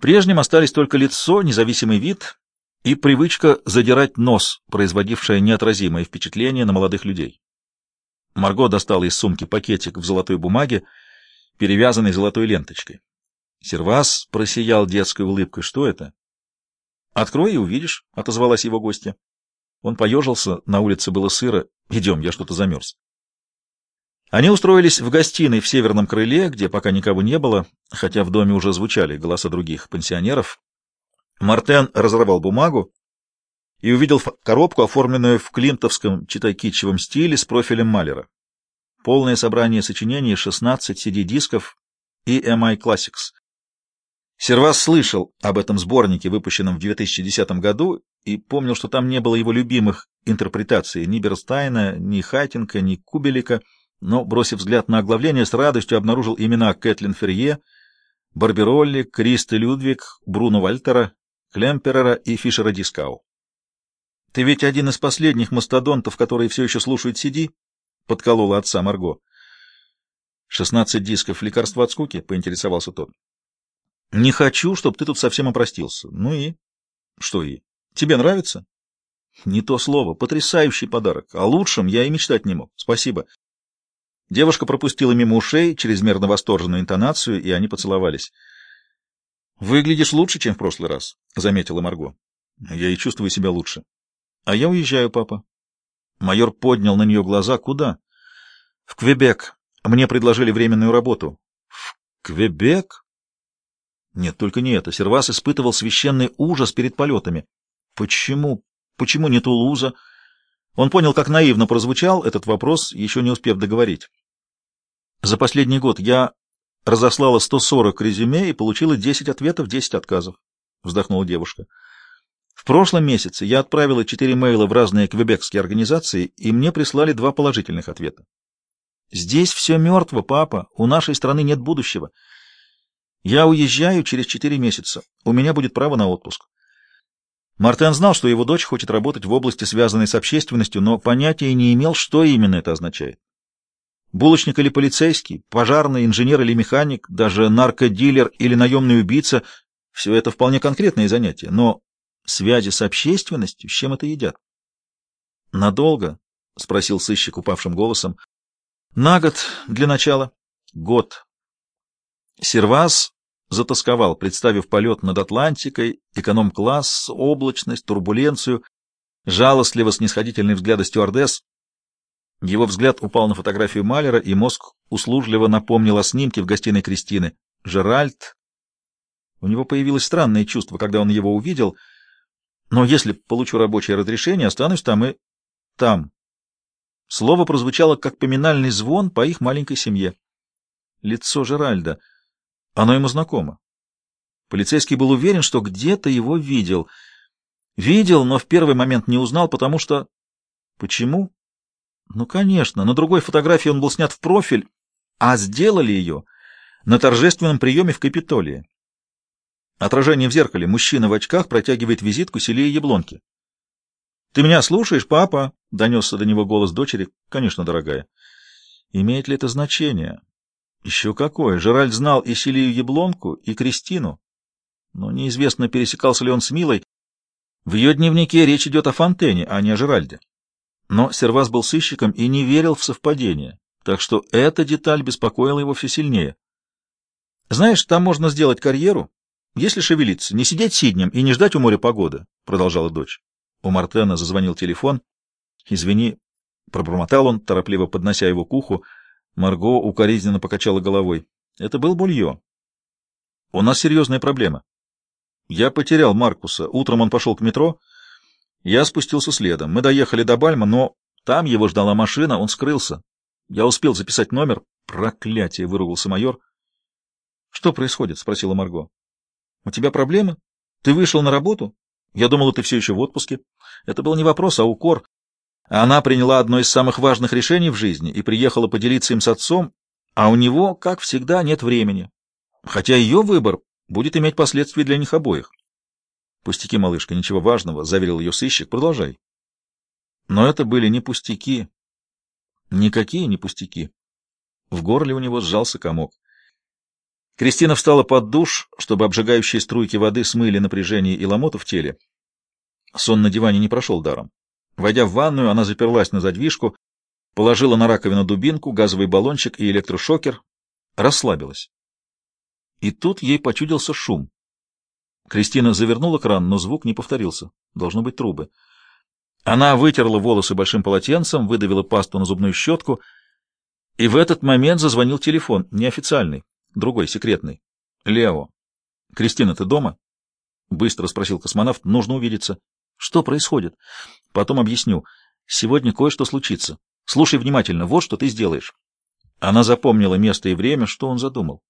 Прежним остались только лицо, независимый вид и привычка задирать нос, производившая неотразимое впечатление на молодых людей. Марго достала из сумки пакетик в золотой бумаге, перевязанный золотой ленточкой. Сервас просиял детской улыбкой. «Что это?» «Открой и увидишь», — отозвалась его гостья. Он поежился, на улице было сыро. «Идем, я что-то замерз». Они устроились в гостиной в северном крыле, где пока никого не было, хотя в доме уже звучали голоса других пенсионеров. Мартен разорвал бумагу и увидел коробку, оформленную в климтовском, читай китчевом стиле, с профилем Малера. Полное собрание сочинений, 16 CD-дисков и MI Classics. Сервас слышал об этом сборнике, выпущенном в 2010 году, и помнил, что там не было его любимых интерпретаций ни Берстайна, ни Хайтинга, ни Кубелика — но, бросив взгляд на оглавление, с радостью обнаружил имена Кэтлин Ферье, Барберолли, Кристи Людвиг, Бруно Вальтера, Клемперера и Фишера Дискау. — Ты ведь один из последних мастодонтов, которые все еще слушают CD? — подколола отца Марго. — Шестнадцать дисков лекарства от скуки? — поинтересовался тот. — Не хочу, чтобы ты тут совсем опростился. Ну и? — Что и? Тебе нравится? — Не то слово. Потрясающий подарок. О лучшем я и мечтать не мог. Спасибо. — Девушка пропустила мимо ушей чрезмерно восторженную интонацию, и они поцеловались. «Выглядишь лучше, чем в прошлый раз», — заметила Марго. «Я и чувствую себя лучше». «А я уезжаю, папа». Майор поднял на нее глаза. «Куда?» «В Квебек. Мне предложили временную работу». «В Квебек?» Нет, только не это. Сервас испытывал священный ужас перед полетами. «Почему? Почему не Тулуза?» Он понял, как наивно прозвучал этот вопрос, еще не успев договорить. За последний год я разослала 140 резюме и получила 10 ответов, 10 отказов, — вздохнула девушка. В прошлом месяце я отправила 4 мейла в разные квебекские организации, и мне прислали два положительных ответа. Здесь все мертво, папа, у нашей страны нет будущего. Я уезжаю через 4 месяца, у меня будет право на отпуск. Мартен знал, что его дочь хочет работать в области, связанной с общественностью, но понятия не имел, что именно это означает. Булочник или полицейский, пожарный, инженер или механик, даже наркодилер или наемный убийца — все это вполне конкретные занятия, но связи с общественностью, с чем это едят? — Надолго? — спросил сыщик упавшим голосом. — На год для начала. — Год. Сервас затасковал, представив полет над Атлантикой, эконом-класс, облачность, турбуленцию, жалостливо-снисходительные взгляды стюардесс. Его взгляд упал на фотографию Малера, и мозг услужливо напомнил о снимке в гостиной Кристины. Жеральд. У него появилось странное чувство, когда он его увидел. Но если получу рабочее разрешение, останусь там и... там. Слово прозвучало, как поминальный звон по их маленькой семье. Лицо Жеральда. Оно ему знакомо. Полицейский был уверен, что где-то его видел. Видел, но в первый момент не узнал, потому что... Почему? Ну, конечно, на другой фотографии он был снят в профиль, а сделали ее на торжественном приеме в Капитолии. Отражение в зеркале. Мужчина в очках протягивает визитку Селии Яблонки. — Ты меня слушаешь, папа? — донесся до него голос дочери. — Конечно, дорогая. — Имеет ли это значение? — Еще какое. Жеральд знал и Селию Яблонку, и Кристину. Но неизвестно, пересекался ли он с Милой. В ее дневнике речь идет о Фонтене, а не о Жеральде. Но Сервас был сыщиком и не верил в совпадение, так что эта деталь беспокоила его все сильнее. «Знаешь, там можно сделать карьеру, если шевелиться, не сидеть сиднем и не ждать у моря погоды», — продолжала дочь. У Мартена зазвонил телефон. «Извини», — пробормотал он, торопливо поднося его к уху. Марго укоризненно покачала головой. «Это был Булье. У нас серьезная проблема. Я потерял Маркуса. Утром он пошел к метро, — я спустился следом. Мы доехали до Бальма, но там его ждала машина, он скрылся. Я успел записать номер. Проклятие, выругался майор. Что происходит? спросила Марго. У тебя проблемы? Ты вышел на работу? Я думала, ты все еще в отпуске. Это был не вопрос, а укор. Она приняла одно из самых важных решений в жизни и приехала поделиться им с отцом, а у него, как всегда, нет времени. Хотя ее выбор будет иметь последствия для них обоих. Пустяки, малышка, ничего важного, — заверил ее сыщик. Продолжай. Но это были не пустяки. Никакие не пустяки. В горле у него сжался комок. Кристина встала под душ, чтобы обжигающие струйки воды смыли напряжение и ломоту в теле. Сон на диване не прошел даром. Войдя в ванную, она заперлась на задвижку, положила на раковину дубинку, газовый баллончик и электрошокер, расслабилась. И тут ей почудился шум. Кристина завернула кран, но звук не повторился. Должно быть трубы. Она вытерла волосы большим полотенцем, выдавила пасту на зубную щетку, и в этот момент зазвонил телефон, неофициальный, другой, секретный. «Лео». «Кристина, ты дома?» — быстро спросил космонавт. «Нужно увидеться». «Что происходит?» «Потом объясню. Сегодня кое-что случится. Слушай внимательно, вот что ты сделаешь». Она запомнила место и время, что он задумал.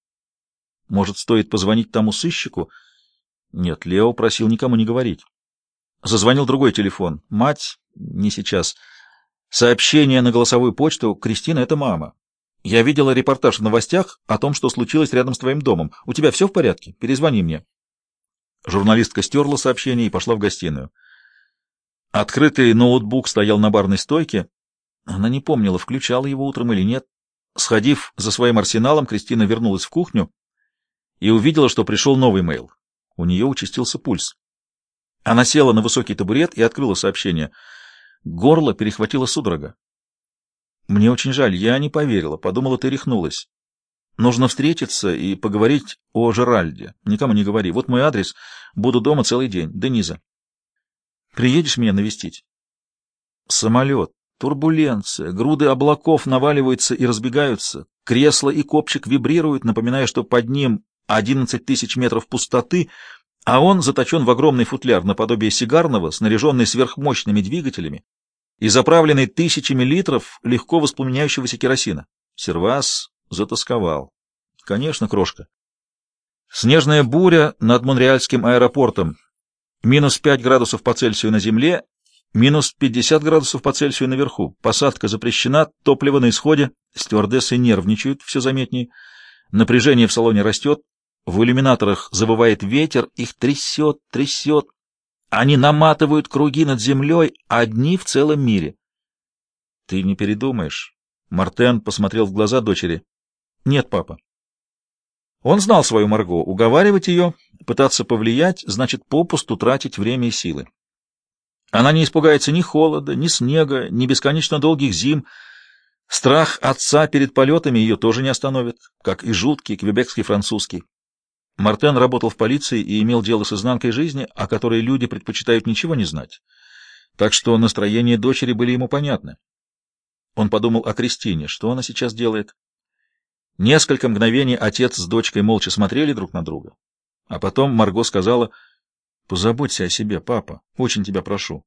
Может, стоит позвонить тому сыщику? Нет, Лео просил никому не говорить. Зазвонил другой телефон. Мать? Не сейчас. Сообщение на голосовую почту. Кристина — это мама. Я видела репортаж в новостях о том, что случилось рядом с твоим домом. У тебя все в порядке? Перезвони мне. Журналистка стерла сообщение и пошла в гостиную. Открытый ноутбук стоял на барной стойке. Она не помнила, включала его утром или нет. Сходив за своим арсеналом, Кристина вернулась в кухню и увидела, что пришел новый мейл. У нее участился пульс. Она села на высокий табурет и открыла сообщение. Горло перехватило судорога. «Мне очень жаль, я не поверила, подумала, ты рехнулась. Нужно встретиться и поговорить о Жеральде. Никому не говори. Вот мой адрес. Буду дома целый день. Дениза. Приедешь меня навестить?» Самолет. Турбуленция. Груды облаков наваливаются и разбегаются. Кресло и копчик вибрируют, напоминая, что под ним одиннадцать тысяч метров пустоты — а он заточен в огромный футляр наподобие сигарного, снаряженный сверхмощными двигателями и заправленный тысячами литров легко воспламеняющегося керосина. Сервас затасковал. Конечно, крошка. Снежная буря над Монреальским аэропортом. Минус 5 градусов по Цельсию на земле, минус 50 градусов по Цельсию наверху. Посадка запрещена, топливо на исходе, стюардессы нервничают все заметнее. Напряжение в салоне растет, в иллюминаторах завывает ветер, их трясет, трясет. Они наматывают круги над землей, одни в целом мире. Ты не передумаешь? Мартен посмотрел в глаза дочери. Нет, папа. Он знал свою Марго. Уговаривать ее, пытаться повлиять, значит попусту тратить время и силы. Она не испугается ни холода, ни снега, ни бесконечно долгих зим. Страх отца перед полетами ее тоже не остановит, как и жуткий квебекский французский. Мартен работал в полиции и имел дело с изнанкой жизни, о которой люди предпочитают ничего не знать. Так что настроения дочери были ему понятны. Он подумал о Кристине, что она сейчас делает. Несколько мгновений отец с дочкой молча смотрели друг на друга. А потом Марго сказала, «Позаботься о себе, папа, очень тебя прошу».